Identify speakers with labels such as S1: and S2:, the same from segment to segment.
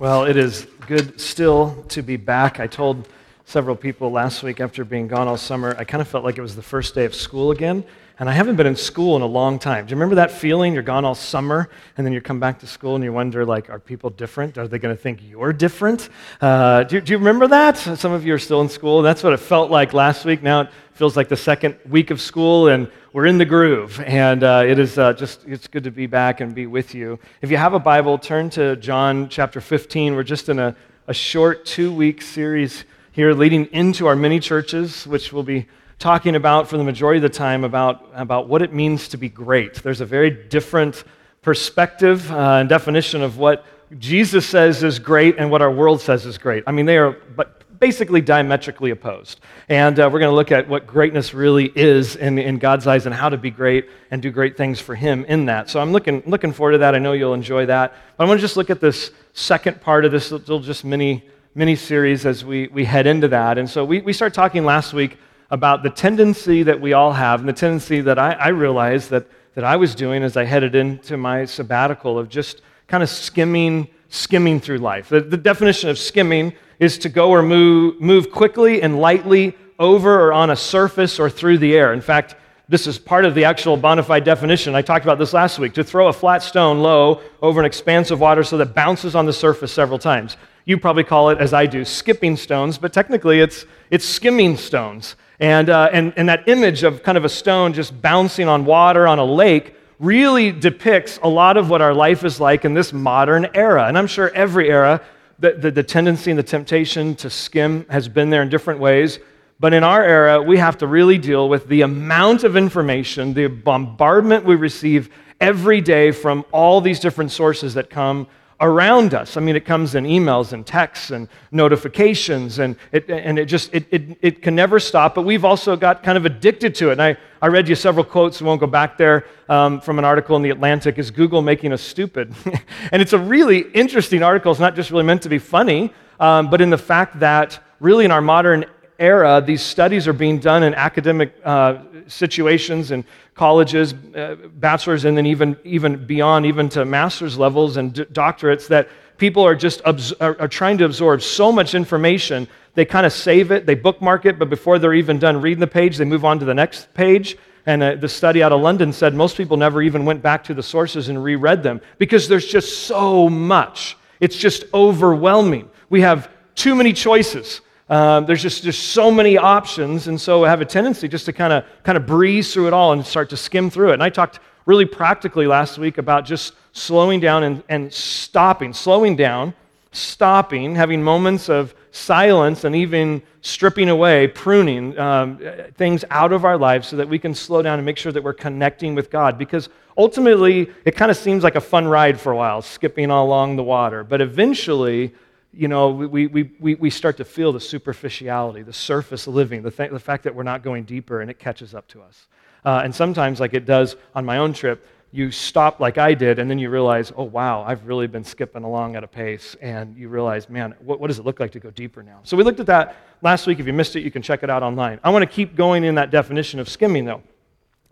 S1: Well, it is good still to be back. I told several people last week after being gone all summer, I kind of felt like it was the first day of school again. And I haven't been in school in a long time. Do you remember that feeling? You're gone all summer, and then you come back to school and you wonder, like, are people different? Are they going to think you're different? Uh, do, do, you remember that? Some of you are still in school. That's what it felt like last week. Now it feels like the second week of school, and we're in the groove. And uh, it is uh, just, it's good to be back and be with you. If you have a Bible, turn to John chapter 15. We're just in a, a short two week series here leading into our mini churches, which will be talking about for the majority of the time about, about what it means to be great. There's a very different perspective uh, and definition of what Jesus says is great and what our world says is great. I mean, they are but basically diametrically opposed. And uh, we're going to look at what greatness really is in, in God's eyes and how to be great and do great things for Him in that. So I'm looking, looking forward to that. I know you'll enjoy that. But I want to just look at this second part of this little just mini, mini series as we, we head into that. And so we, we started talking last week about the tendency that we all have and the tendency that I, I realized that, that I was doing as I headed into my sabbatical of just kind of skimming, skimming through life. The, the definition of skimming is to go or move, move quickly and lightly over or on a surface or through the air. In fact, this is part of the actual bona fide definition. I talked about this last week to throw a flat stone low over an expanse of water so that it bounces on the surface several times. You probably call it, as I do, skipping stones, but technically it's, it's skimming stones. And, uh, and, and that image of kind of a stone just bouncing on water on a lake really depicts a lot of what our life is like in this modern era. And I'm sure every era, the, the, the tendency and the temptation to skim has been there in different ways. But in our era, we have to really deal with the amount of information, the bombardment we receive every day from all these different sources that come around us. I mean, it comes in emails and texts and notifications, and it, and it just it, it, it can never stop. But we've also got kind of addicted to it. And I, I read you several quotes, we won't go back there, um, from an article in The Atlantic Is Google Making Us Stupid? and it's a really interesting article. It's not just really meant to be funny, um, but in the fact that really in our modern era, these studies are being done in academic uh, situations and colleges, uh, bachelor's, and then even, even beyond, even to master's levels and d- doctorates, that people are just are, are trying to absorb so much information. They kind of save it, they bookmark it, but before they're even done reading the page, they move on to the next page. And uh, the study out of London said most people never even went back to the sources and reread them because there's just so much. It's just overwhelming. We have too many choices. Um, there's just, just so many options, and so I have a tendency just to kind of kind of breeze through it all and start to skim through it. And I talked really practically last week about just slowing down and, and stopping, slowing down, stopping, having moments of silence, and even stripping away, pruning um, things out of our lives so that we can slow down and make sure that we're connecting with God. Because ultimately, it kind of seems like a fun ride for a while, skipping along the water. But eventually, you know, we, we, we, we start to feel the superficiality, the surface living, the, th- the fact that we're not going deeper and it catches up to us. Uh, and sometimes, like it does on my own trip, you stop like I did, and then you realize, oh, wow, I've really been skipping along at a pace. And you realize, man, what, what does it look like to go deeper now? So we looked at that last week. If you missed it, you can check it out online. I want to keep going in that definition of skimming, though.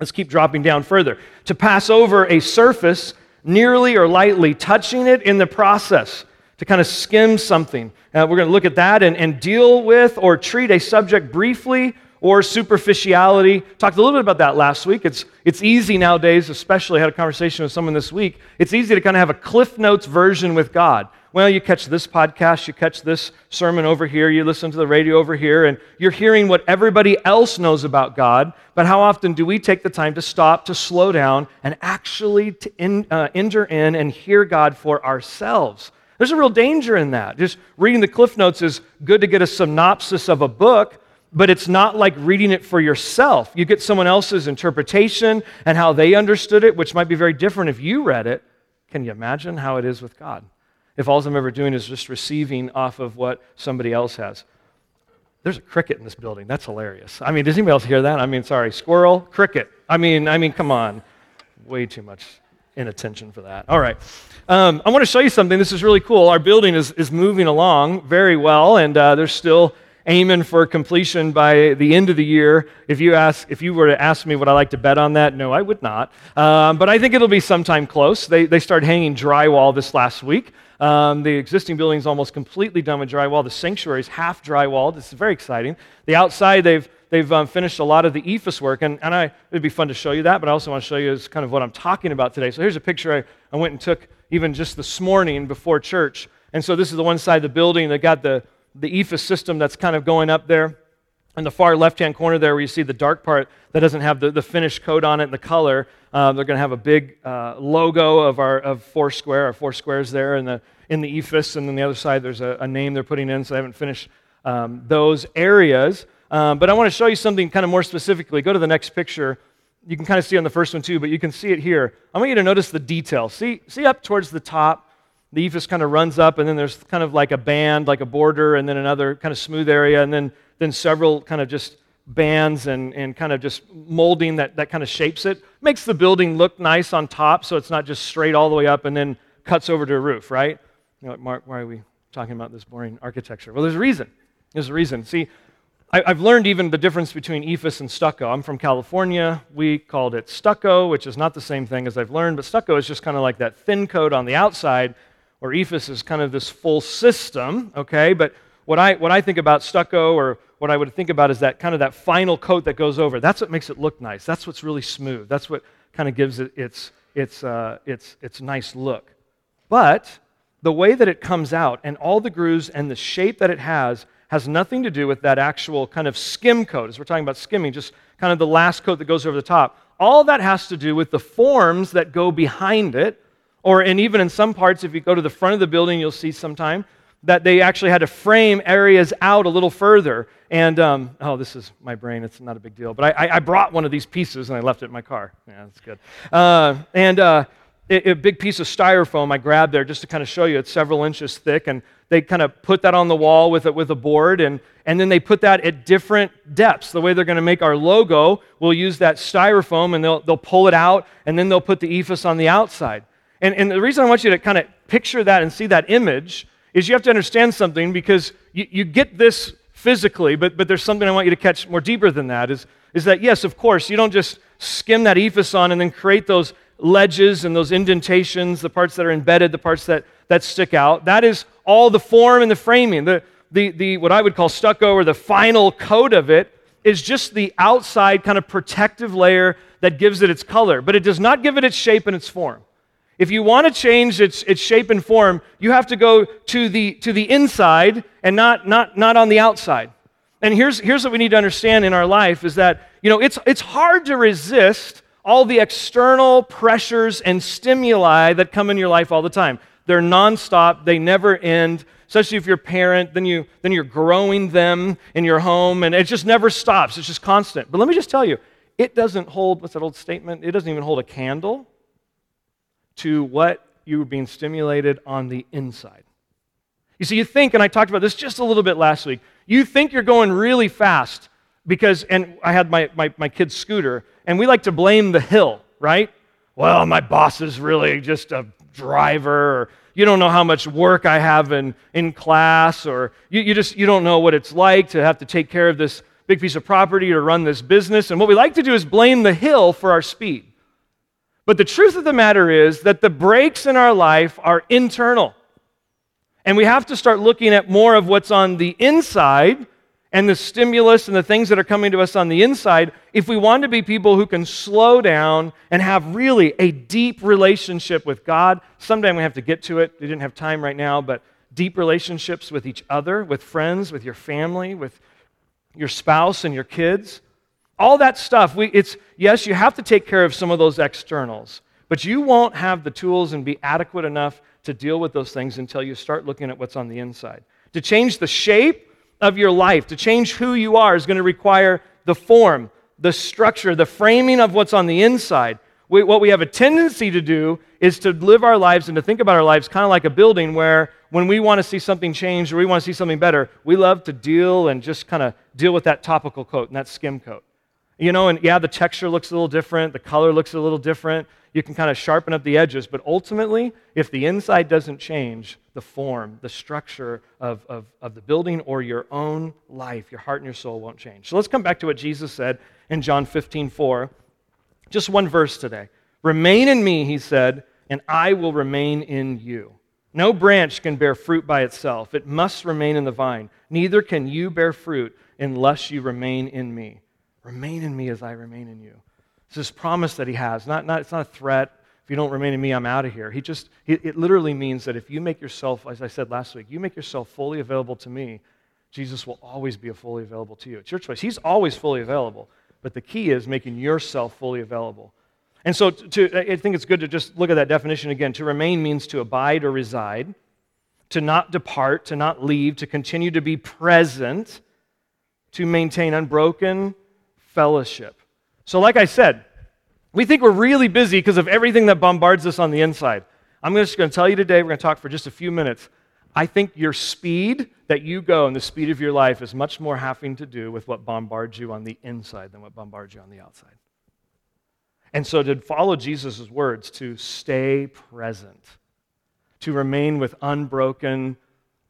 S1: Let's keep dropping down further. To pass over a surface nearly or lightly, touching it in the process to kind of skim something. Uh, we're going to look at that and, and deal with or treat a subject briefly or superficiality. Talked a little bit about that last week. It's, it's easy nowadays, especially I had a conversation with someone this week. It's easy to kind of have a Cliff Notes version with God. Well, you catch this podcast, you catch this sermon over here, you listen to the radio over here, and you're hearing what everybody else knows about God. But how often do we take the time to stop, to slow down, and actually to in, uh, enter in and hear God for ourselves? There's a real danger in that. Just reading the Cliff Notes is good to get a synopsis of a book, but it's not like reading it for yourself. You get someone else's interpretation and how they understood it, which might be very different if you read it. Can you imagine how it is with God? If all I'm ever doing is just receiving off of what somebody else has. There's a cricket in this building. That's hilarious. I mean, does anybody else hear that? I mean, sorry, squirrel, cricket. I mean, I mean, come on. Way too much inattention for that. All right. Um, I want to show you something. This is really cool. Our building is, is moving along very well, and uh, there's still aiming for completion by the end of the year. If you ask, if you were to ask me, would I like to bet on that? No, I would not. Um, but I think it'll be sometime close. They they started hanging drywall this last week. Um, the existing building is almost completely done with drywall. The sanctuary is half drywalled. This is very exciting. The outside, they've, they've um, finished a lot of the EIFS work, and, and I, it'd be fun to show you that, but I also want to show you is kind of what I'm talking about today. So here's a picture I, I went and took even just this morning before church. And so this is the one side of the building that got the, the EIFS system that's kind of going up there. In the far left hand corner there, where you see the dark part that doesn't have the, the finish coat on it and the color, uh, they're going to have a big uh, logo of our of Foursquare, our four squares there in the, in the EIFS. And then the other side, there's a, a name they're putting in, so I haven't finished um, those areas. Um, but I want to show you something kind of more specifically. Go to the next picture. You can kind of see on the first one too, but you can see it here. I want you to notice the detail. See, see up towards the top, the EIFS kind of runs up, and then there's kind of like a band, like a border, and then another kind of smooth area, and then then several kind of just bands and, and kind of just molding that, that kind of shapes it. Makes the building look nice on top so it's not just straight all the way up and then cuts over to a roof, right? You know, Mark, why are we talking about this boring architecture? Well, there's a reason. There's a reason. See, I, have learned even the difference between EIFS and stucco. I'm from California. We called it stucco, which is not the same thing as I've learned, but stucco is just kind of like that thin coat on the outside, or EIFS is kind of this full system, okay? But what I, what I think about stucco or what I would think about is that kind of that final coat that goes over. That's what makes it look nice. That's what's really smooth. That's what kind of gives it its, its, uh, its, its nice look. But the way that it comes out and all the grooves and the shape that it has has nothing to do with that actual kind of skim coat, as we're talking about skimming, just kind of the last coat that goes over the top. All that has to do with the forms that go behind it, or and even in some parts, if you go to the front of the building, you'll see sometime that they actually had to frame areas out a little further. And, um, oh, this is my brain. It's not a big deal. But I, I, brought one of these pieces and I left it in my car. Yeah, that's good. Uh, and uh, a, big piece of styrofoam I grabbed there just to kind of show you. It's several inches thick. And they kind of put that on the wall with, it, with a board. And, and then they put that at different depths. The way they're going to make our logo, we'll use that styrofoam and they'll, they'll pull it out and then they'll put the EIFS on the outside. And, and the reason I want you to kind of picture that and see that image is you have to understand something because you, you get this physically, but, but there's something I want you to catch more deeper than that is, is that, yes, of course, you don't just skim that EIFS on and then create those ledges and those indentations, the parts that are embedded, the parts that, that stick out. That is all the form and the framing. The, the, the, what I would call stucco or the final coat of it is just the outside kind of protective layer that gives it its color, but it does not give it its shape and its form. If you want to change its, its shape and form, you have to go to the, to the inside and not, not, not on the outside. And here's, here's what we need to understand in our life is that, you know, it's, it's hard to resist all the external pressures and stimuli that come in your life all the time. They're nonstop, they never end. Especially if you're a parent, then, you, then you're growing them in your home, and it just never stops. It's just constant. But let me just tell you, it doesn't hold, what's that old statement? It doesn't even hold a candle to what you were being stimulated on the inside. You see, you think, and I talked about this just a little bit last week, you think you're going really fast because, and I had my, my, my kid's scooter, and we like to blame the hill, right? Well, my boss is really just a driver, or you don't know how much work I have in, in class, or you, you just you don't know what it's like to have to take care of this big piece of property or run this business. And what we like to do is blame the hill for our speed. But the truth of the matter is that the brakes in our life are internal. And we have to start looking at more of what's on the inside and the stimulus and the things that are coming to us on the inside if we want to be people who can slow down and have really a deep relationship with God. Someday we have to get to it. We didn't have time right now, but deep relationships with each other, with friends, with your family, with your spouse and your kids all that stuff, we, it's, yes, you have to take care of some of those externals, but you won't have the tools and be adequate enough to deal with those things until you start looking at what's on the inside. To change the shape of your life, to change who you are, is going to require the form, the structure, the framing of what's on the inside. We, what we have a tendency to do is to live our lives and to think about our lives kind of like a building where when we want to see something change or we want to see something better, we love to deal and just kind of deal with that topical coat and that skim coat. You know, and yeah, the texture looks a little different, the color looks a little different. You can kind of sharpen up the edges, but ultimately, if the inside doesn't change, the form, the structure of, of, of the building or your own life, your heart and your soul won't change. So let's come back to what Jesus said in John 15 4. Just one verse today. Remain in me, he said, and I will remain in you. No branch can bear fruit by itself, it must remain in the vine. Neither can you bear fruit unless you remain in me. Remain in me as I remain in you. It's this promise that he has. Not, not, it's not a threat. If you don't remain in me, I'm out of here. He just, it, it literally means that if you make yourself, as I said last week, you make yourself fully available to me, Jesus will always be fully available to you. It's your choice. He's always fully available. But the key is making yourself fully available. And so to, I think it's good to just look at that definition again. To remain means to abide or reside, to not depart, to not leave, to continue to be present, to maintain unbroken fellowship. So, like I said, we think we're really busy because of everything that bombards us on the inside. I'm just going to tell you today, we're going to talk for just a few minutes. I think your speed that you go and the speed of your life is much more having to do with what bombards you on the inside than what bombards you on the outside. And so to follow Jesus' words, to stay present, to remain with unbroken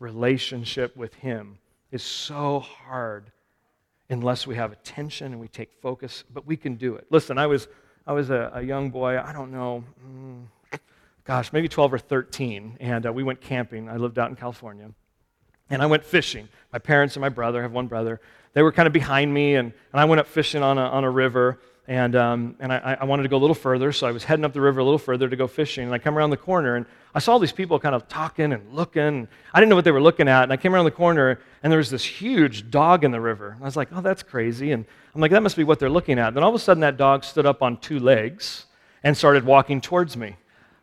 S1: relationship with Him, is so hard unless we have attention and we take focus, but we can do it. Listen, I was, I was a, a young boy, I don't know, mm, gosh, maybe 12 or 13, and uh, we went camping. I lived out in California. And I went fishing. My parents and my brother, I have one brother, they were kind of behind me, and, and I went up fishing on a, on a river and, um, and I, I, wanted to go a little further, so I was heading up the river a little further to go fishing. And I come around the corner, and I saw these people kind of talking and looking. I didn't know what they were looking at, and I came around the corner, and there was this huge dog in the river. And I was like, oh, that's crazy. And I'm like, that must be what they're looking at. And then all of a sudden, that dog stood up on two legs and started walking towards me.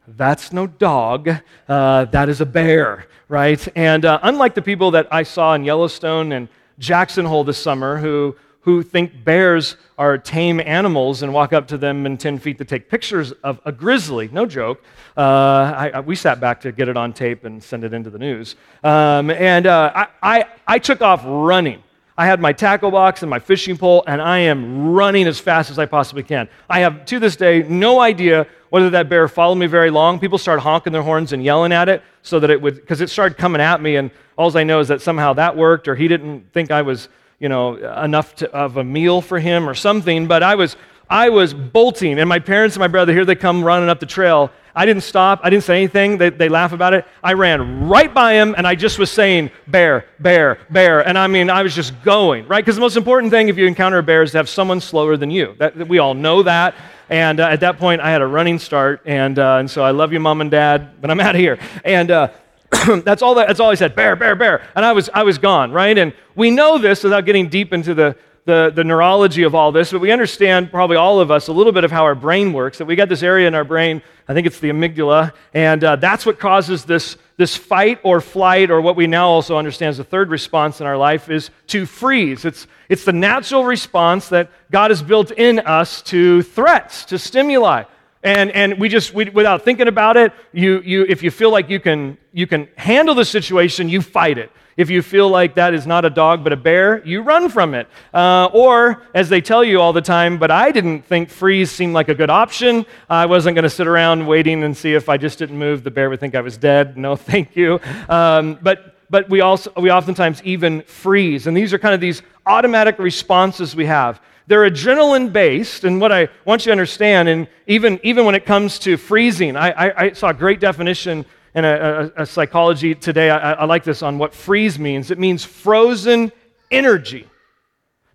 S1: That's no dog, uh, that is a bear, right? And uh, unlike the people that I saw in Yellowstone and Jackson Hole this summer, who who think bears are tame animals and walk up to them in 10 feet to take pictures of a grizzly. No joke. Uh, I, I, we sat back to get it on tape and send it into the news. Um, and uh, I, I, I took off running. I had my tackle box and my fishing pole, and I am running as fast as I possibly can. I have, to this day, no idea whether that bear followed me very long. People started honking their horns and yelling at it so that it would, because it started coming at me, and all I know is that somehow that worked, or he didn't think I was you know, enough to, of a meal for him or something, but I was, I was bolting, and my parents and my brother, here they come running up the trail. I didn't stop. I didn't say anything. They, they laugh about it. I ran right by him, and I just was saying, bear, bear, bear. And I mean, I was just going, right? Because the most important thing if you encounter a bear is to have someone slower than you. That, we all know that. And uh, at that point, I had a running start. And, uh, and so I love you, mom and dad, but I'm out of here. And, uh, that's all that, that's all he said. Bear, bear, bear. And I was, I was gone, right? And we know this without getting deep into the, the, the neurology of all this, but we understand, probably all of us, a little bit of how our brain works. That we got this area in our brain, I think it's the amygdala, and uh, that's what causes this, this fight or flight, or what we now also understand as the third response in our life, is to freeze. It's, it's the natural response that God has built in us to threats, to stimuli. And, and we just, we, without thinking about it, you, you, if you feel like you can, you can handle the situation, you fight it. If you feel like that is not a dog but a bear, you run from it. Uh, or, as they tell you all the time, but I didn't think freeze seemed like a good option. I wasn't going to sit around waiting and see if I just didn't move, the bear would think I was dead. No, thank you. Um, but but we also we oftentimes even freeze and these are kind of these automatic responses we have they're adrenaline based, and what I want you to understand, and even, even when it comes to freezing, I, I, I saw a great definition in a, a, a psychology today. I, I like this on what freeze means. It means frozen energy.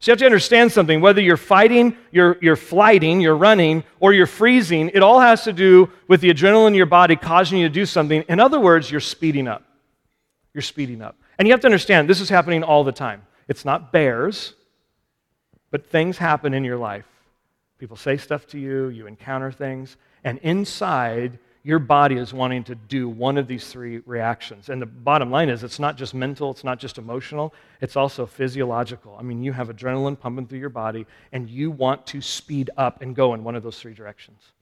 S1: So you have to understand something. Whether you're fighting, you're, you're flighting, you're running, or you're freezing, it all has to do with the adrenaline in your body causing you to do something. In other words, you're speeding up. You're speeding up. And you have to understand, this is happening all the time. It's not bears, but things happen in your life. People say stuff to you, you encounter things, and inside, your body is wanting to do one of these three reactions. And the bottom line is it's not just mental, it's not just emotional, it's also physiological. I mean, you have adrenaline pumping through your body, and you want to speed up and go in one of those three directions.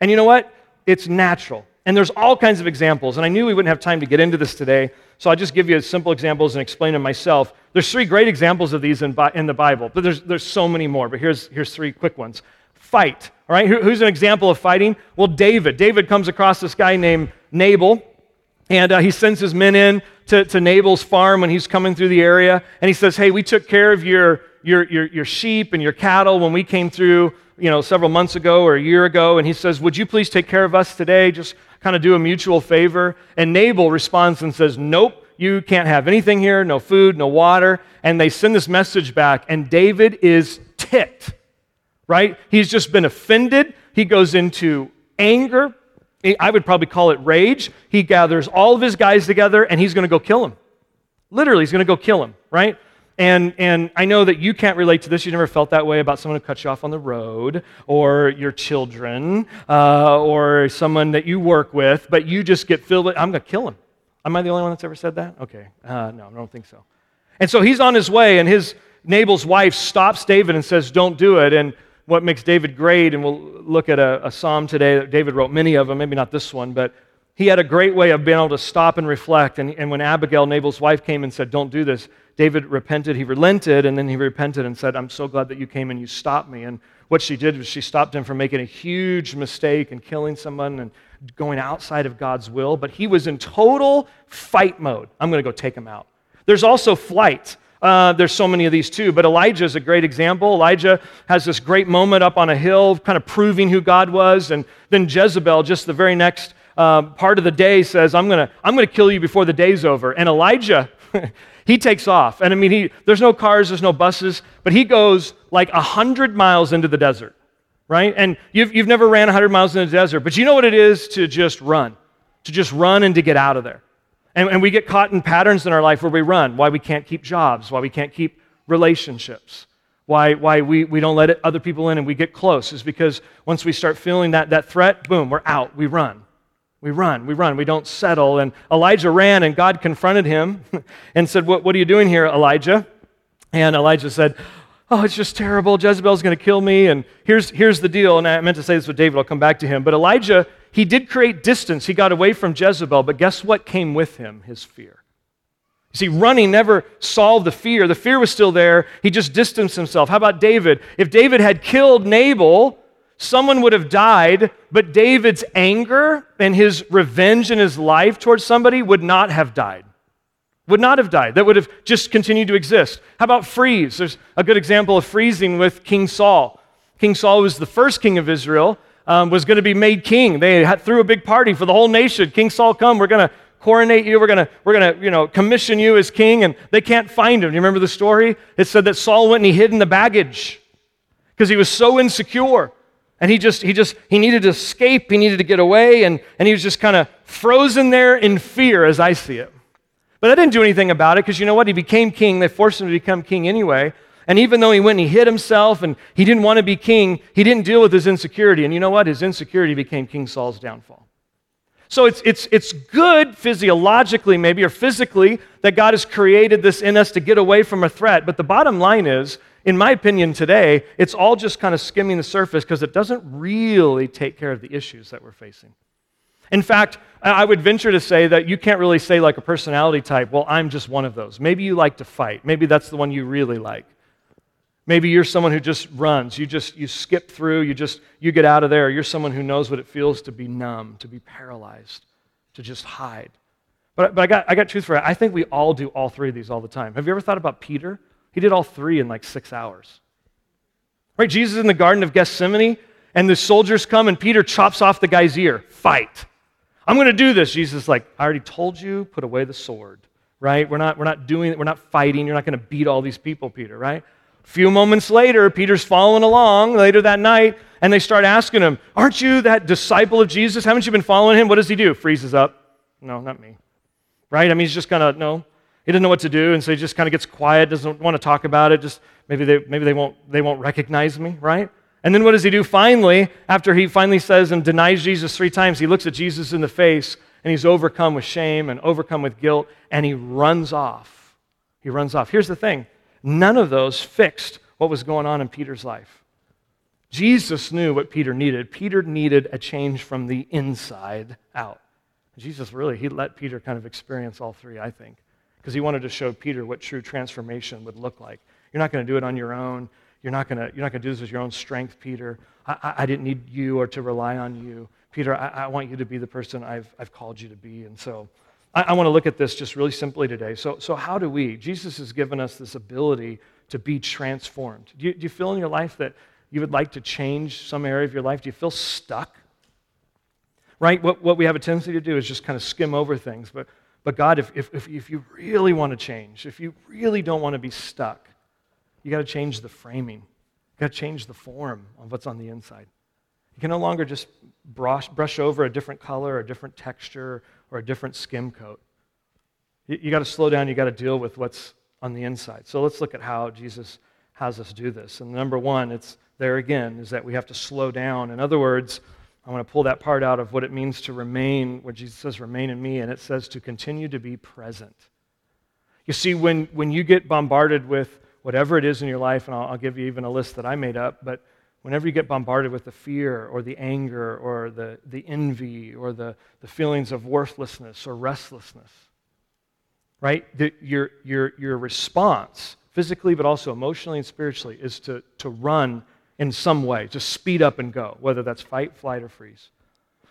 S1: And you know what? It's natural. And there's all kinds of examples. And I knew we wouldn't have time to get into this today, so I'll just give you simple examples and explain them myself. There's three great examples of these in, in the Bible, but there's, there's so many more. But here's, here's three quick ones. Fight. All right, who's an example of fighting? Well, David. David comes across this guy named Nabal, and uh, he sends his men in to, to Nabal's farm when he's coming through the area, and he says, Hey, we took care of your, your, your, your sheep and your cattle when we came through you know, several months ago or a year ago, and he says, Would you please take care of us today? Just kind of do a mutual favor. And Nabal responds and says, Nope, you can't have anything here, no food, no water. And they send this message back, and David is ticked, right? He's just been offended. He goes into anger. I would probably call it rage. He gathers all of his guys together, and he's going to go kill him. Literally, he's going to go kill him, right? And, and I know that you can't relate to this. You never felt that way about someone who cut you off on the road, or your children, uh, or someone that you work with, but you just get filled with, I'm going to kill him. Am I the only one that's ever said that? Okay. Uh, no, I don't think so. And so he's on his way, and his Nabal's wife stops David and says, Don't do it. And what makes David great, and we'll look at a, a psalm today that David wrote many of them, maybe not this one, but he had a great way of being able to stop and reflect. And, and when Abigail, Nabal's wife, came and said, Don't do this, David repented. He relented, and then he repented and said, I'm so glad that you came and you stopped me. And what she did was she stopped him from making a huge mistake and killing someone and going outside of God's will, but he was in total fight mode. I'm going to go take him out. There's also flight. Uh, there's so many of these too, but Elijah is a great example. Elijah has this great moment up on a hill, kind of proving who God was, and then Jezebel, just the very next uh, part of the day, says, "I'm going to I'm going to kill you before the day's over." And Elijah, he takes off, and I mean, he, there's no cars, there's no buses, but he goes like hundred miles into the desert right? And you've, you've never ran 100 miles in the desert, but you know what it is to just run, to just run and to get out of there. And, and we get caught in patterns in our life where we run, why we can't keep jobs, why we can't keep relationships, why, why we, we don't let other people in and we get close, is because once we start feeling that, that threat, boom, we're out, we run. We run, we run, we don't settle. And Elijah ran, and God confronted him and said, What, what are you doing here, Elijah? And Elijah said, oh, it's just terrible. Jezebel's going to kill me. And here's, here's the deal. And I meant to say this with David. I'll come back to him. But Elijah, he did create distance. He got away from Jezebel. But guess what came with him? His fear. You see, running never solved the fear. The fear was still there. He just distanced himself. How about David? If David had killed Nabal, someone would have died, but David's anger and his revenge in his life towards somebody would not have died would not have died. That would have just continued to exist. How about freeze? There's a good example of freezing with King Saul. King Saul was the first king of Israel, um, was going to be made king. They had, threw a big party for the whole nation. King Saul, come, we're going to coronate you. We're going to we're gonna, you know, commission you as king. And they can't find him. Do you remember the story? It said that Saul went and he hid in the baggage because he was so insecure. And he just, he just, he needed to escape. He needed to get away. And, and he was just kind of frozen there in fear as I see it. But I didn't do anything about it because you know what? He became king. They forced him to become king anyway. And even though he went and he hid himself and he didn't want to be king, he didn't deal with his insecurity. And you know what? His insecurity became King Saul's downfall. So it's, it's, it's good physiologically, maybe, or physically, that God has created this in us to get away from a threat. But the bottom line is, in my opinion today, it's all just kind of skimming the surface because it doesn't really take care of the issues that we're facing. In fact, I would venture to say that you can't really say, like a personality type, well, I'm just one of those. Maybe you like to fight. Maybe that's the one you really like. Maybe you're someone who just runs. You just you skip through, you just you get out of there. You're someone who knows what it feels to be numb, to be paralyzed, to just hide. But, but I, got, I got truth for it. I think we all do all three of these all the time. Have you ever thought about Peter? He did all three in like six hours. Right? Jesus in the Garden of Gethsemane, and the soldiers come, and Peter chops off the guy's ear. Fight. I'm going to do this. Jesus is like, I already told you, put away the sword, right? We're not, we're not doing it. we're not fighting. You're not going to beat all these people, Peter, right? A few moments later, Peter's following along later that night, and they start asking him, Aren't you that disciple of Jesus? Haven't you been following him? What does he do? Freezes up. No, not me. Right? I mean, he's just kind of, no. He doesn't know what to do, and so he just kind of gets quiet, doesn't want to talk about it. Just maybe they, maybe they, won't, they won't recognize me, right? And then what does he do finally? After he finally says and denies Jesus three times, he looks at Jesus in the face and he's overcome with shame and overcome with guilt and he runs off. He runs off. Here's the thing none of those fixed what was going on in Peter's life. Jesus knew what Peter needed. Peter needed a change from the inside out. Jesus really, he let Peter kind of experience all three, I think, because he wanted to show Peter what true transformation would look like. You're not going to do it on your own. You're not going to you're not going to do this with your own strength, Peter. I, I, didn't need you or to rely on you. Peter, I, I, want you to be the person I've, I've called you to be. And so I, I want to look at this just really simply today. So, so, how do we? Jesus has given us this ability to be transformed. Do you, do you feel in your life that you would like to change some area of your life? Do you feel stuck? right? What, what we have a tendency to do is just kind of skim over things. But, but God, if, if, if you really want to change, if you really don't want to be stuck, you got to change the framing. You got to change the form of what's on the inside. You can no longer just brush, brush over a different color, a different texture, or a different skim coat. You, you got to slow down. You got to deal with what's on the inside. So let's look at how Jesus has us do this. And number one, it's there again, is that we have to slow down. In other words, I want to pull that part out of what it means to remain, what Jesus says, remain in me, and it says to continue to be present. You see, when, when you get bombarded with whatever it is in your life, and I'll, I'll give you even a list that I made up, but whenever you get bombarded with the fear or the anger or the, the envy or the, the feelings of worthlessness or restlessness, right? The, your, your, your response, physically but also emotionally and spiritually, is to, to run in some way, just speed up and go, whether that's fight, flight, or freeze.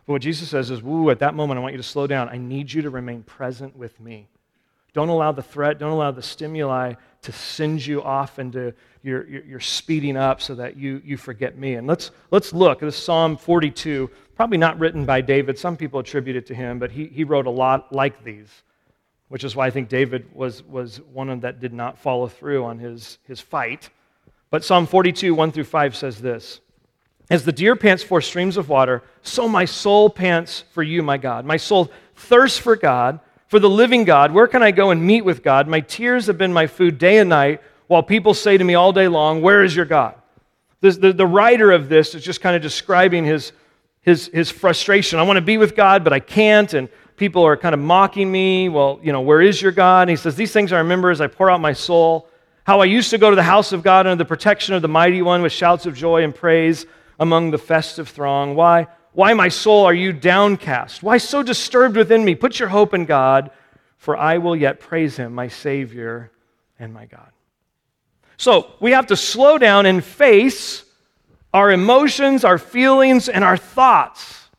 S1: But what Jesus says is, Woo, at that moment, I want you to slow down. I need you to remain present with me. Don't allow the threat, don't allow the stimuli to send you off into your, your, your, speeding up so that you, you forget me. And let's, let's look at Psalm 42, probably not written by David. Some people attribute it to him, but he, he wrote a lot like these, which is why I think David was, was one of that did not follow through on his, his fight. But Psalm 42, 1 through 5 says this As the deer pants for streams of water, so my soul pants for you, my God. My soul thirsts for God for the living God. Where can I go and meet with God? My tears have been my food day and night, while people say to me all day long, Where is your God? The, the, writer of this is just kind of describing his, his, his frustration. I want to be with God, but I can't. And people are kind of mocking me. Well, you know, where is your God? And he says, These things I remember as I pour out my soul. How I used to go to the house of God under the protection of the mighty one with shouts of joy and praise among the festive throng. Why? Why, my soul, are you downcast? Why so disturbed within me? Put your hope in God, for I will yet praise him, my Savior and my God. So we have to slow down and face our emotions, our feelings, and our thoughts.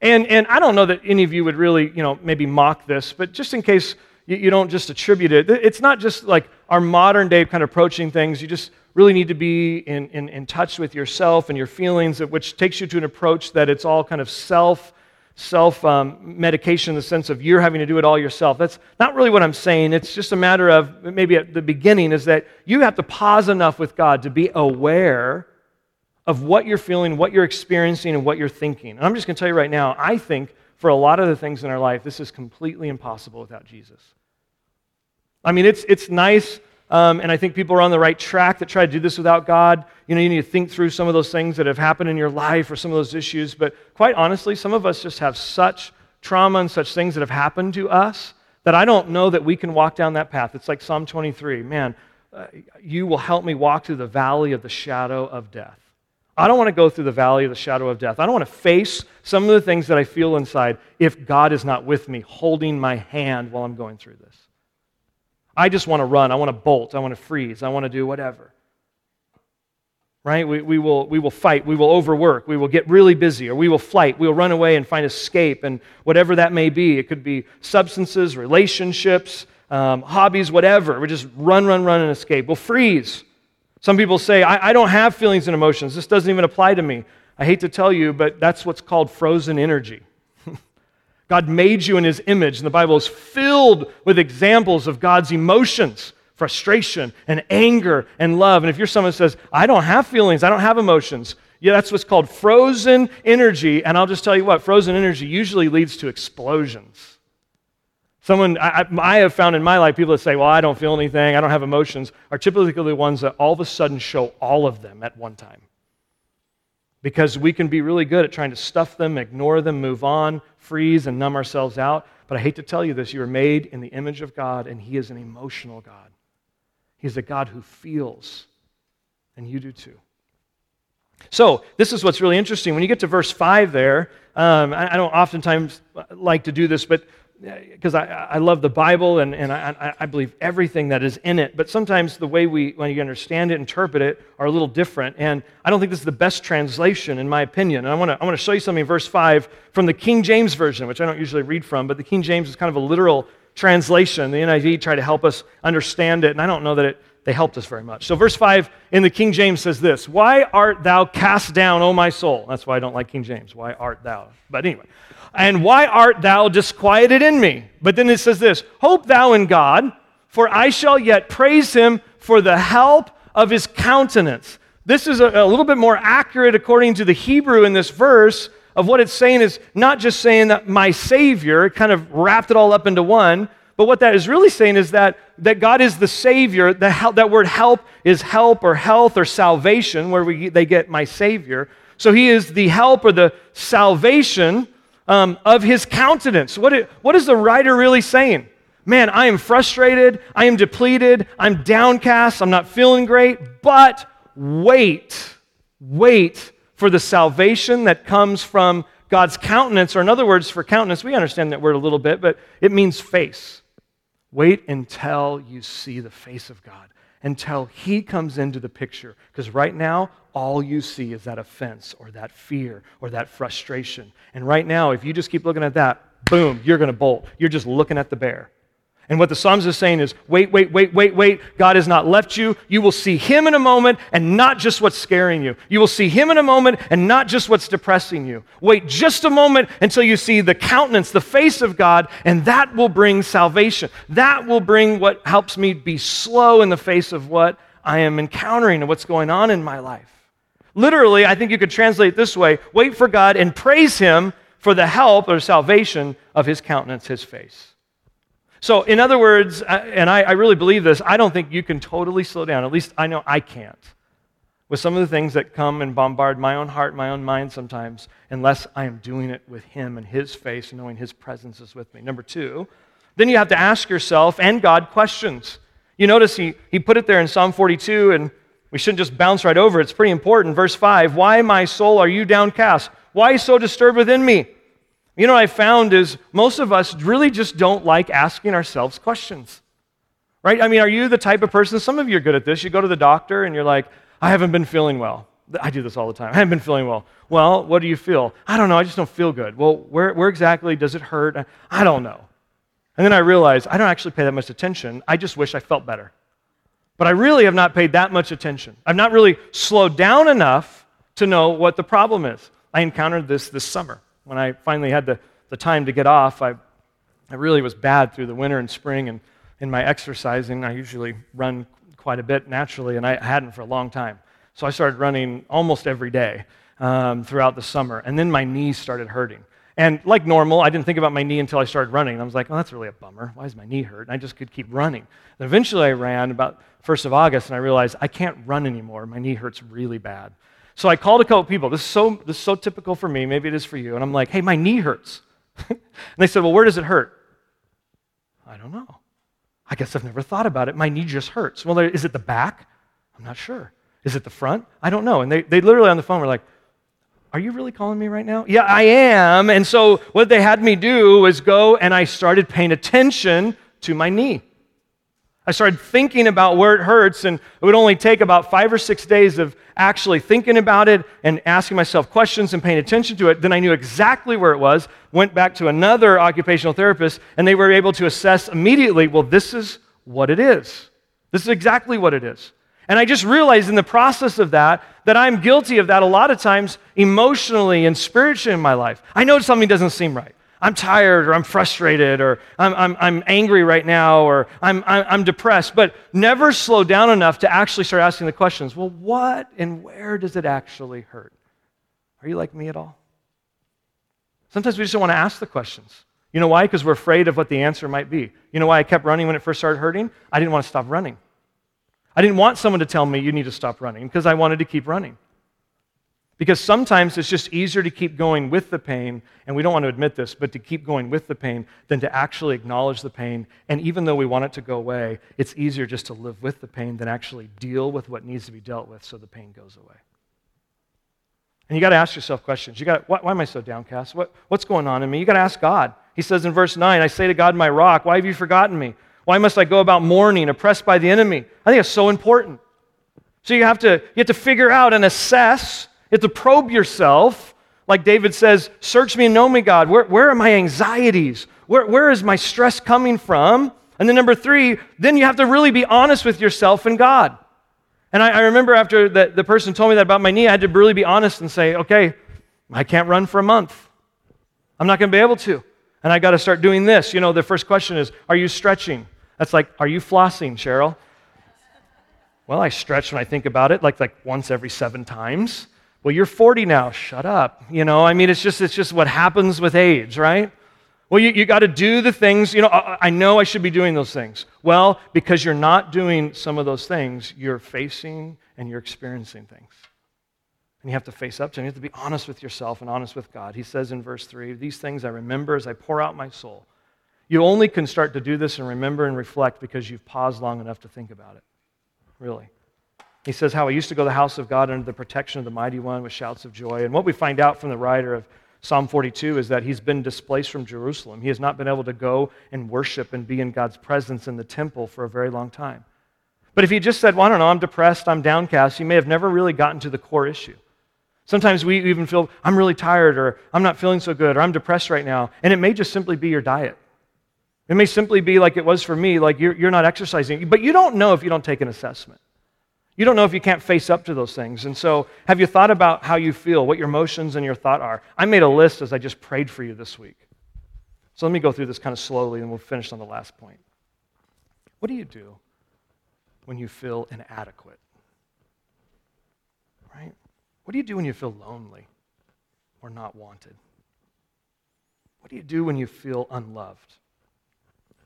S1: And, and I don't know that any of you would really, you know, maybe mock this, but just in case you, you don't just attribute it, it's not just like our modern day kind of approaching things. You just really need to be in, in, in touch with yourself and your feelings, which takes you to an approach that it's all kind of self self um, medication in the sense of you're having to do it all yourself. That's not really what I'm saying. It's just a matter of maybe at the beginning is that you have to pause enough with God to be aware of what you're feeling, what you're experiencing, and what you're thinking. And I'm just going to tell you right now, I think for a lot of the things in our life, this is completely impossible without Jesus. I mean, it's, it's nice um, and I think people are on the right track that try to do this without God. You know, you need to think through some of those things that have happened in your life or some of those issues. But quite honestly, some of us just have such trauma and such things that have happened to us that I don't know that we can walk down that path. It's like Psalm 23 man, uh, you will help me walk through the valley of the shadow of death. I don't want to go through the valley of the shadow of death. I don't want to face some of the things that I feel inside if God is not with me, holding my hand while I'm going through this. I just want to run. I want to bolt. I want to freeze. I want to do whatever. Right? We, we, will, we will fight. We will overwork. We will get really busy, or we will flight. We will run away and find escape, and whatever that may be. It could be substances, relationships, um, hobbies, whatever. We just run, run, run, and escape. We'll freeze. Some people say, I, I don't have feelings and emotions. This doesn't even apply to me. I hate to tell you, but that's what's called frozen energy. God made you in his image, and the Bible is filled with examples of God's emotions frustration and anger and love. And if you're someone who says, I don't have feelings, I don't have emotions, yeah, that's what's called frozen energy. And I'll just tell you what, frozen energy usually leads to explosions. Someone I, I, have found in my life, people that say, Well, I don't feel anything, I don't have emotions, are typically the ones that all of a sudden show all of them at one time because we can be really good at trying to stuff them, ignore them, move on, freeze, and numb ourselves out. But I hate to tell you this you are made in the image of God, and He is an emotional God. He's a God who feels, and you do too. So, this is what's really interesting. When you get to verse 5 there, um, I, I don't oftentimes like to do this, but because I, I love the Bible and, and I, I believe everything that is in it, but sometimes the way we, when you understand it, interpret it, are a little different. And I don't think this is the best translation, in my opinion. And I want to I wanna show you something in verse 5 from the King James Version, which I don't usually read from, but the King James is kind of a literal translation. The NIV tried to help us understand it, and I don't know that it they helped us very much. So, verse 5 in the King James says this Why art thou cast down, O my soul? That's why I don't like King James. Why art thou? But anyway, and why art thou disquieted in me? But then it says this Hope thou in God, for I shall yet praise him for the help of his countenance. This is a, a little bit more accurate according to the Hebrew in this verse of what it's saying is not just saying that my Savior, kind of wrapped it all up into one, but what that is really saying is that, that God is the Savior. The that word help is help or health or salvation, where we, they get my Savior. So he is the help or the salvation um, of his countenance. What, it, what is the writer really saying? Man, I am frustrated. I am depleted. I'm downcast. I'm not feeling great. But wait, wait for the salvation that comes from God's countenance, or in other words, for countenance, we understand that word a little bit, but it means face. Wait until you see the face of God, until He comes into the picture. Because right now, all you see is that offense or that fear or that frustration. And right now, if you just keep looking at that, boom, you're going to bolt. You're just looking at the bear. And what the Psalms is saying is wait, wait, wait, wait, wait. God has not left you. You will see Him in a moment and not just what's scaring you. You will see Him in a moment and not just what's depressing you. Wait just a moment until you see the countenance, the face of God, and that will bring salvation. That will bring what helps me be slow in the face of what I am encountering and what's going on in my life. Literally, I think you could translate this way wait for God and praise Him for the help or salvation of His countenance, His face. So, in other words, uh, and I, I, really believe this, I don't think you can totally slow down. At least I know I can't. With some of the things that come and bombard my own heart, my own mind sometimes, unless I am doing it with Him and His face, knowing His presence is with me. Number two, then you have to ask yourself and God questions. You notice he, he put it there in Psalm 42, and we shouldn't just bounce right over it. It's pretty important. Verse 5 Why, my soul, are you downcast? Why so disturbed within me? You know, what I found is most of us really just don't like asking ourselves questions. Right? I mean, are you the type of person, some of you are good at this. You go to the doctor and you're like, I haven't been feeling well. I do this all the time. I haven't been feeling well. Well, what do you feel? I don't know. I just don't feel good. Well, where, where exactly does it hurt? I don't know. And then I realized I don't actually pay that much attention. I just wish I felt better. But I really have not paid that much attention. I've not really slowed down enough to know what the problem is. I encountered this this summer. When I finally had the, the time to get off, I, I really was bad through the winter and spring. And in my exercising, I usually run quite a bit naturally, and I hadn't for a long time. So I started running almost every day um, throughout the summer. And then my knees started hurting. And like normal, I didn't think about my knee until I started running. I was like, oh, that's really a bummer. Why is my knee hurt? And I just could keep running. And eventually I ran about 1st of August, and I realized I can't run anymore. My knee hurts really bad. So I called a couple people. This is so, this is so typical for me. Maybe it is for you. And I'm like, hey, my knee hurts. and they said, well, where does it hurt? I don't know. I guess I've never thought about it. My knee just hurts. Well, is it the back? I'm not sure. Is it the front? I don't know. And they, they literally on the phone were like, Are you really calling me right now? Yeah, I am. And so what they had me do was go and I started paying attention to my knee. I started thinking about where it hurts, and it would only take about five or six days of actually thinking about it and asking myself questions and paying attention to it. Then I knew exactly where it was, went back to another occupational therapist, and they were able to assess immediately well, this is what it is. This is exactly what it is. And I just realized in the process of that that I'm guilty of that a lot of times emotionally and spiritually in my life. I know something doesn't seem right. I'm tired or I'm frustrated or I'm, I'm, I'm angry right now or I'm, I'm, I'm depressed, but never slow down enough to actually start asking the questions well, what and where does it actually hurt? Are you like me at all? Sometimes we just don't want to ask the questions. You know why? Because we're afraid of what the answer might be. You know why I kept running when it first started hurting? I didn't want to stop running. I didn't want someone to tell me you need to stop running because I wanted to keep running. Because sometimes it's just easier to keep going with the pain, and we don't want to admit this, but to keep going with the pain than to actually acknowledge the pain. And even though we want it to go away, it's easier just to live with the pain than actually deal with what needs to be dealt with so the pain goes away. And you got to ask yourself questions. You got, why, why am I so downcast? What, what's going on in me? You got to ask God. He says in verse 9, I say to God, my rock, why have you forgotten me? Why must I go about mourning, oppressed by the enemy? I think it's so important. So you have to, you have to figure out and assess you have to probe yourself. Like David says, Search me and know me, God. Where, where are my anxieties? Where, where is my stress coming from? And then number three, then you have to really be honest with yourself and God. And I, I remember after the, the person told me that about my knee, I had to really be honest and say, okay, I can't run for a month. I'm not going to be able to. And I got to start doing this. You know, the first question is, are you stretching? That's like, are you flossing, Cheryl? Well, I stretch when I think about it, like, like once every seven times. Well, you're 40 now. Shut up. You know, I mean, it's just, it's just what happens with age, right? Well, you, you got to do the things, you know, I, I know I should be doing those things. Well, because you're not doing some of those things, you're facing and you're experiencing things. And you have to face up to them. You have to be honest with yourself and honest with God. He says in verse 3 These things I remember as I pour out my soul. You only can start to do this and remember and reflect because you've paused long enough to think about it. Really. He says how he used to go to the house of God under the protection of the mighty one with shouts of joy. And what we find out from the writer of Psalm 42 is that he's been displaced from Jerusalem. He has not been able to go and worship and be in God's presence in the temple for a very long time. But if he just said, Well, I don't know, I'm depressed, I'm downcast, he may have never really gotten to the core issue. Sometimes we even feel, I'm really tired, or I'm not feeling so good, or I'm depressed right now. And it may just simply be your diet. It may simply be like it was for me, like you're, you're not exercising. But you don't know if you don't take an assessment. You don't know if you can't face up to those things. And so, have you thought about how you feel, what your emotions and your thought are? I made a list as I just prayed for you this week. So, let me go through this kind of slowly and we'll finish on the last point. What do you do when you feel inadequate? Right? What do you do when you feel lonely or not wanted? What do you do when you feel unloved?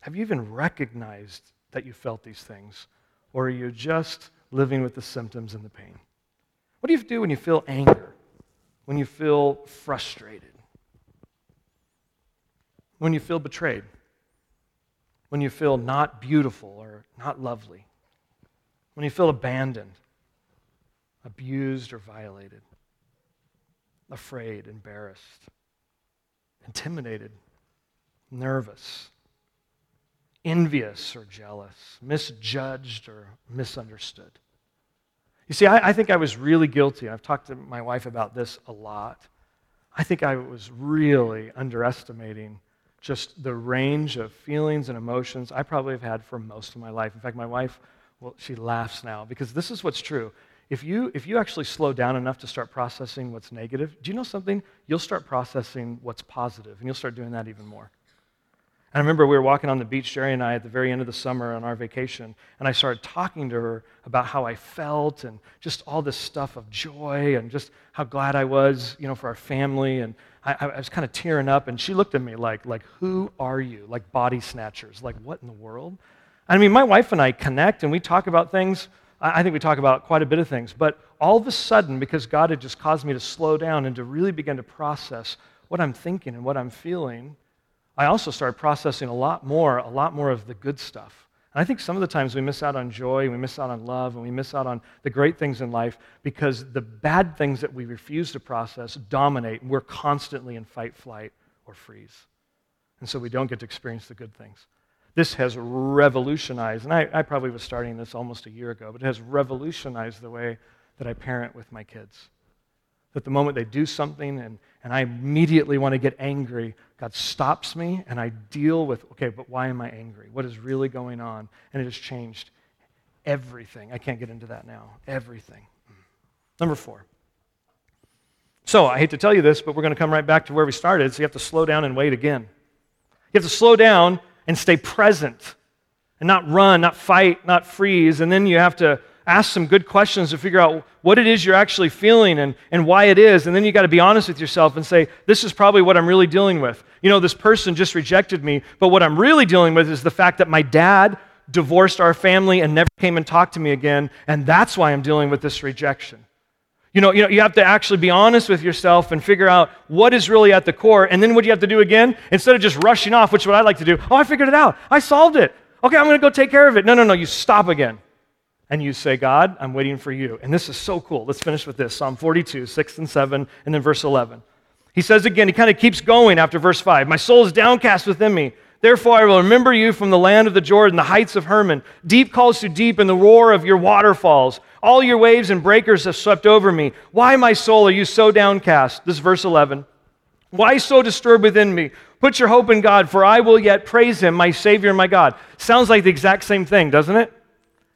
S1: Have you even recognized that you felt these things? Or are you just living with the symptoms and the pain? What do you do when you feel anger? When you feel frustrated? When you feel betrayed? When you feel not beautiful or not lovely? When you feel abandoned, abused, or violated? Afraid, embarrassed, intimidated, nervous? Envious or jealous, misjudged or misunderstood. You see, I, I, think I was really guilty. I've talked to my wife about this a lot. I think I was really underestimating just the range of feelings and emotions I probably have had for most of my life. In fact, my wife, well, she laughs now because this is what's true. If you, if you actually slow down enough to start processing what's negative, do you know something? You'll start processing what's positive, and you'll start doing that even more. I remember we were walking on the beach, Jerry and I, at the very end of the summer on our vacation, and I started talking to her about how I felt and just all this stuff of joy and just how glad I was, you know, for our family. And I, I was kind of tearing up, and she looked at me like, like, who are you? Like body snatchers. Like, what in the world? I mean, my wife and I connect and we talk about things. I think we talk about quite a bit of things. But all of a sudden, because God had just caused me to slow down and to really begin to process what I'm thinking and what I'm feeling, I also started processing a lot more, a lot more of the good stuff. And I think some of the times we miss out on joy, we miss out on love, and we miss out on the great things in life because the bad things that we refuse to process dominate, and we're constantly in fight, flight, or freeze. And so we don't get to experience the good things. This has revolutionized, and I, I probably was starting this almost a year ago, but it has revolutionized the way that I parent with my kids. That the moment they do something and, and I immediately want to get angry, God stops me and I deal with, okay, but why am I angry? What is really going on? And it has changed everything. I can't get into that now. Everything. Mm. Number four. So I hate to tell you this, but we're going to come right back to where we started. So you have to slow down and wait again. You have to slow down and stay present and not run, not fight, not freeze. And then you have to ask some good questions to figure out what it is you're actually feeling and, and why it is. And then you got to be honest with yourself and say, this is probably what I'm really dealing with. You know, this person just rejected me, but what I'm really dealing with is the fact that my dad divorced our family and never came and talked to me again, and that's why I'm dealing with this rejection. You know, you know, you have to actually be honest with yourself and figure out what is really at the core. And then what do you have to do again, instead of just rushing off, which is what I like to do, oh, I figured it out. I solved it. Okay, I'm going to go take care of it. No, no, no. You stop again and you say, God, I'm waiting for you. And this is so cool. Let's finish with this Psalm 42, 6 and 7, and then verse 11. He says again, he kind of keeps going after verse 5 My soul is downcast within me. Therefore, I will remember you from the land of the Jordan, the heights of Hermon. Deep calls to deep in the roar of your waterfalls. All your waves and breakers have swept over me. Why, my soul, are you so downcast? This is verse 11. Why so disturbed within me? Put your hope in God, for I will yet praise him, my Savior and my God. Sounds like the exact same thing, doesn't it?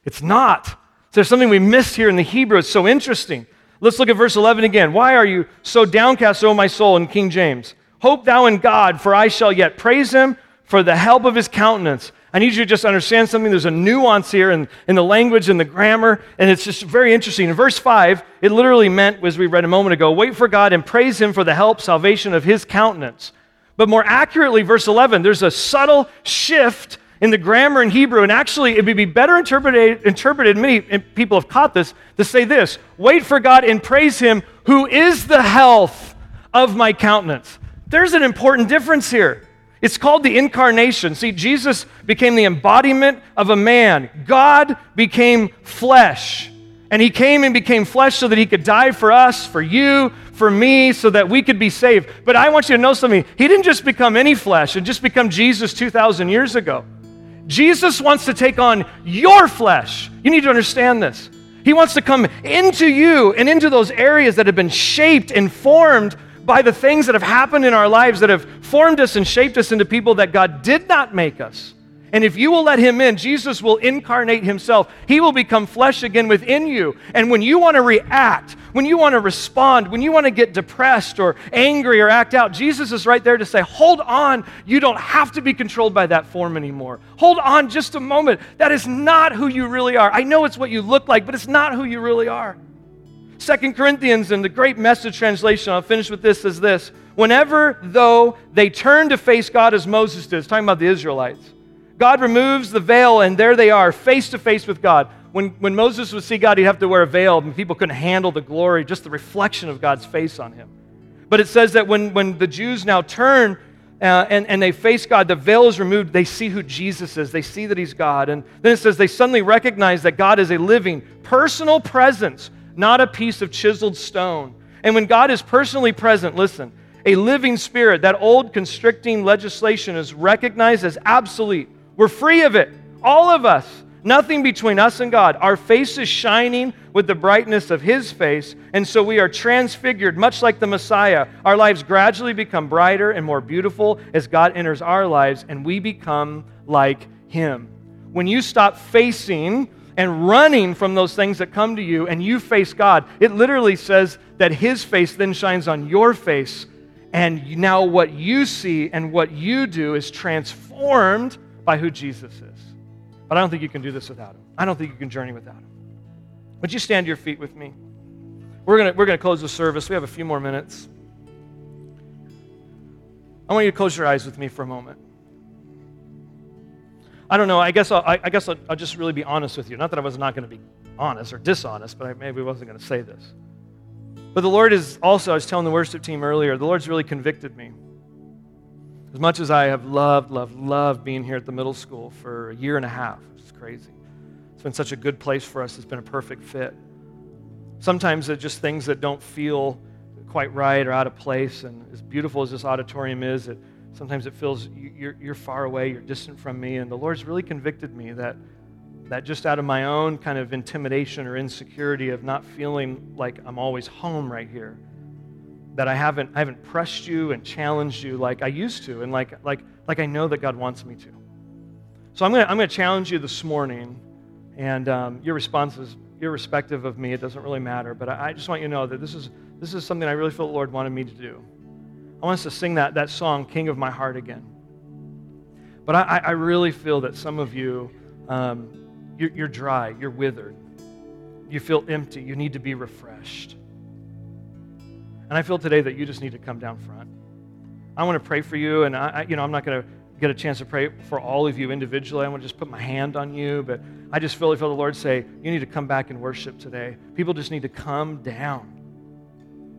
S1: It's not. There's something we missed here in the Hebrew. It's so interesting. Let's look at verse 11 again. Why are you so downcast, O my soul, in King James? Hope thou in God, for I shall yet praise him for the help of his countenance. I need you to just understand something. There's a nuance here in, in the language and the grammar, and it's just very interesting. In verse 5, it literally meant, as we read a moment ago, wait for God and praise him for the help, salvation of his countenance. But more accurately, verse 11, there's a subtle shift in the grammar in Hebrew, and actually it would be better interpreted, interpreted, many people have caught this, to say this wait for God and praise him who is the health of my countenance. There's an important difference here. It's called the incarnation. See, Jesus became the embodiment of a man. God became flesh. And he came and became flesh so that he could die for us, for you, for me, so that we could be saved. But I want you to know something. He didn't just become any flesh and just become Jesus 2,000 years ago. Jesus wants to take on your flesh. You need to understand this. He wants to come into you and into those areas that have been shaped and formed by the things that have happened in our lives that have formed us and shaped us into people that God did not make us. And if you will let him in, Jesus will incarnate himself. He will become flesh again within you. And when you want to react, when you want to respond, when you want to get depressed or angry or act out, Jesus is right there to say, Hold on. You don't have to be controlled by that form anymore. Hold on just a moment. That is not who you really are. I know it's what you look like, but it's not who you really are. Second Corinthians in the great message translation, I'll finish with this, says this Whenever, though, they turn to face God as Moses did, it's talking about the Israelites, God removes the veil, and there they are, face to face with God. When, when Moses would see God, he'd have to wear a veil, and people couldn't handle the glory, just the reflection of God's face on him. But it says that when, when the Jews now turn uh, and, and they face God, the veil is removed. They see who Jesus is. They see that He's God. And then it says they suddenly recognize that God is a living, personal presence not a piece of chiseled stone. And when God is personally present, listen, a living spirit, that old constricting legislation is recognized as obsolete. We're free of it, all of us. Nothing between us and God. Our face is shining with the brightness of His face, and so we are transfigured, much like the Messiah. Our lives gradually become brighter and more beautiful as God enters our lives, and we become like Him. When you stop facing and running from those things that come to you and you face God, it literally says that His face then shines on your face. And now what you see and what you do is transformed by who Jesus is. But I don't think you can do this without Him. I don't think you can journey without Him. Would you stand to your feet with me? We're going we're to close the service. We have a few more minutes. I want you to close your eyes with me for a moment. I don't know. I guess I'll, I, guess I'll, I'll, just really be honest with you. Not that I was not going to be honest or dishonest, but I maybe wasn't going to say this. But the Lord is also, I was telling the worship team earlier, the Lord's really convicted me. As much as I have loved, loved, loved being here at the middle school for a year and a half, it's crazy. It's been such a good place for us. It's been a perfect fit. Sometimes it's just things that don't feel quite right or out of place. And as beautiful as this auditorium is, it Sometimes it feels you're, you're far away, you're distant from me. And the Lord's really convicted me that, that just out of my own kind of intimidation or insecurity of not feeling like I'm always home right here, that I haven't, I haven't pressed you and challenged you like I used to and like, like, like I know that God wants me to. So I'm going to I'm to challenge you this morning, and um, your response is irrespective of me. It doesn't really matter. But I, I just want you to know that this is, this is something I really feel the Lord wanted me to do. I want us to sing that, that song, King of My Heart, again. But I, I really feel that some of you, um, you're, you're dry, you're withered, you feel empty, you need to be refreshed. And I feel today that you just need to come down front. I want to pray for you, and I, you know, I'm not going to get a chance to pray for all of you individually. I want to just put my hand on you, but I just really feel the Lord say, you need to come back and worship today. People just need to come down.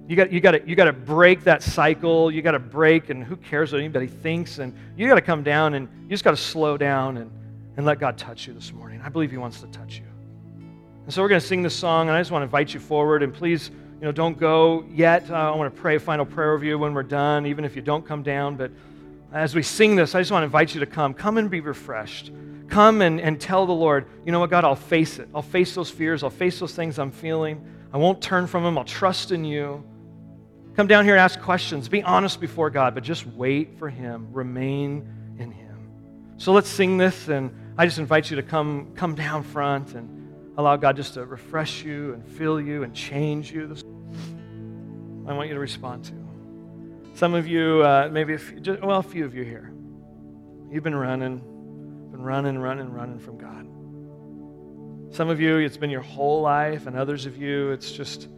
S1: You got, you, got to, you got to break that cycle. You got to break, and who cares what anybody thinks? And you got to come down and you just got to slow down and, and let God touch you this morning. I believe He wants to touch you. And so we're going to sing this song, and I just want to invite you forward. And please, you know, don't go yet. Uh, I want to pray a final prayer over you when we're done, even if you don't come down. But as we sing this, I just want to invite you to come. Come and be refreshed. Come and, and tell the Lord, you know what, God, I'll face it. I'll face those fears. I'll face those things I'm feeling. I won't turn from them. I'll trust in you. Come down here and ask questions. Be honest before God, but just wait for Him. Remain in Him. So let's sing this, and I just invite you to come, come down front and allow God just to refresh you and fill you and change you. I want you to respond to. Some of you, uh, maybe, a few, just, well, a few of you here, you've been running, been running, running, running from God. Some of you, it's been your whole life, and others of you, it's just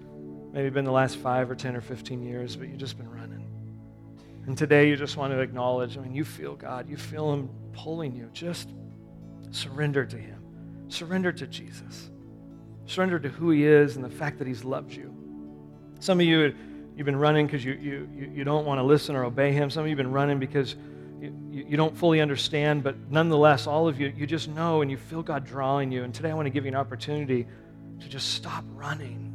S1: maybe been the last five or 10 or 15 years, but you've just been running. And today you just want to acknowledge, I mean, you feel God, you feel Him pulling you. Just surrender to Him, surrender to Jesus, surrender to who He is and the fact that He's loved you. Some of you, you've been running because you, you, you don't want to listen or obey Him. Some of you have been running because you, you don't fully understand, but nonetheless, all of you, you just know and you feel God drawing you. And today I want to give you an opportunity to just stop running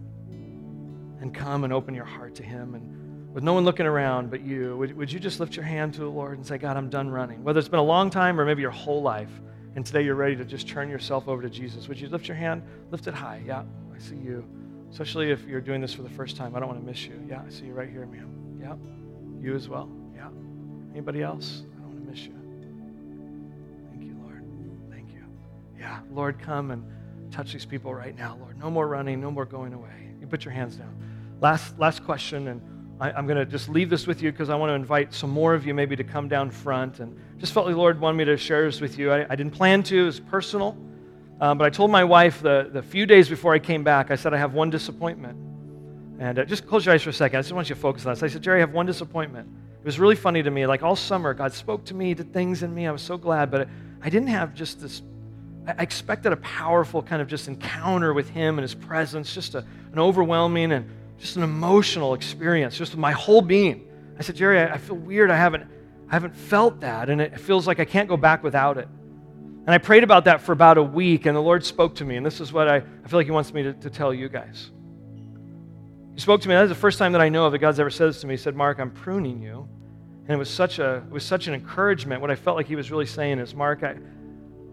S1: and come and open your heart to Him. And with no one looking around but you, would, would you just lift your hand to the Lord and say, God, I'm done running? Whether it's been a long time or maybe your whole life, and today you're ready to just turn yourself over to Jesus, would you lift your hand? Lift it high. Yeah, I see you. Especially if you're doing this for the first time. I don't want to miss you. Yeah, I see you right here, ma'am. Yeah, you as well. Yeah. Anybody else? I don't want to miss you. Thank you, Lord. Thank you. Yeah, Lord, come and touch these people right now, Lord. No more running, no more going away. You put your hands down. Last, last question, and I, am going to just leave this with you because I want to invite some more of you maybe to come down front. And just felt like the Lord wanted me to share this with you. I, I didn't plan to, it was personal. Um, but I told my wife the, the few days before I came back, I said, I have one disappointment. And uh, just close your eyes for a second. I just want you to focus on this. I said, Jerry, I have one disappointment. It was really funny to me. Like all summer, God spoke to me, did things in me. I was so glad, but I didn't have just this. I expected a powerful kind of just encounter with Him and His presence, just a, an overwhelming and just an emotional experience, just my whole being. I said, Jerry, I, I feel weird. I haven't, I haven't felt that, and it feels like I can't go back without it. And I prayed about that for about a week, and the Lord spoke to me, and this is what I, I feel like He wants me to, to tell you guys. He spoke to me. That was the first time that I know of that God's ever said this to me. He said, Mark, I'm pruning you. And it was such, a, it was such an encouragement. What I felt like he was really saying is, Mark, I,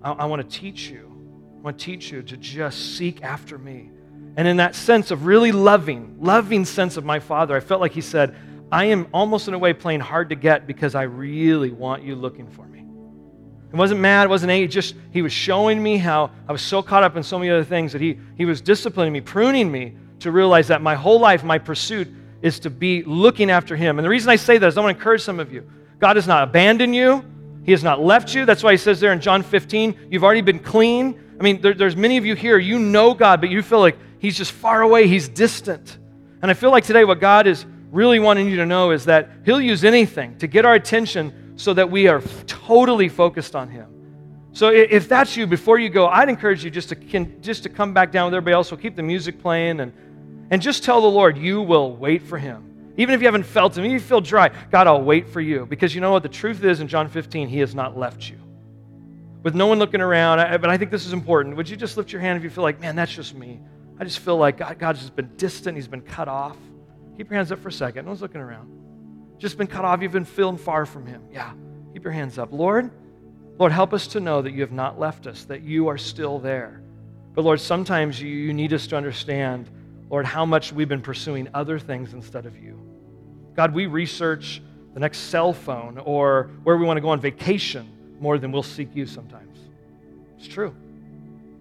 S1: I, I want to teach you. I want to teach you to just seek after me. And in that sense of really loving, loving sense of my Father, I felt like he said, I am almost in a way playing hard to get because I really want you looking for me. It wasn't mad, wasn't angry, just he was showing me how I was so caught up in so many other things that he, he was disciplining me, pruning me to realize that my whole life, my pursuit is to be looking after Him. And the reason I say that is I want to encourage some of you. God has not abandoned you, He has not left you. That's why He says there in John 15, you've already been clean. I mean, there, there's many of you here, you know God, but you feel like He's just far away, He's distant. And I feel like today what God is really wanting you to know is that He'll use anything to get our attention so that we are totally focused on Him. So if that's you, before you go, I'd encourage you just to, just to come back down with everybody else. We'll keep the music playing and and just tell the Lord, you will wait for him. Even if you haven't felt him, even if you feel dry, God, I'll wait for you. Because you know what? The truth is in John 15, he has not left you. With no one looking around, I, but I think this is important. Would you just lift your hand if you feel like, man, that's just me? I just feel like God, God's just been distant, he's been cut off. Keep your hands up for a second. No one's looking around. Just been cut off, you've been feeling far from him. Yeah, keep your hands up. Lord, Lord, help us to know that you have not left us, that you are still there. But Lord, sometimes you, you need us to understand Lord, how much we've been pursuing other things instead of you. God, we research the next cell phone or where we want to go on vacation more than we'll seek you sometimes. It's true.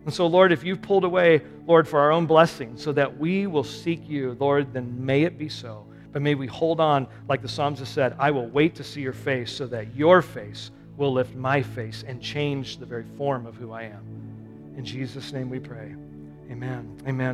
S1: And so, Lord, if you've pulled away, Lord, for our own blessing so that we will seek you, Lord, then may it be so. But may we hold on, like the Psalms have said, I will wait to see your face so that your face will lift my face and change the very form of who I am. In Jesus' name we pray. Amen. Amen.